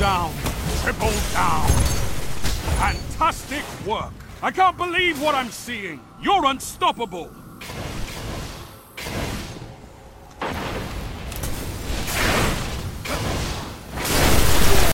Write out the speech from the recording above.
down. Triple down. Fantastic work. I can't believe what I'm seeing. You're unstoppable.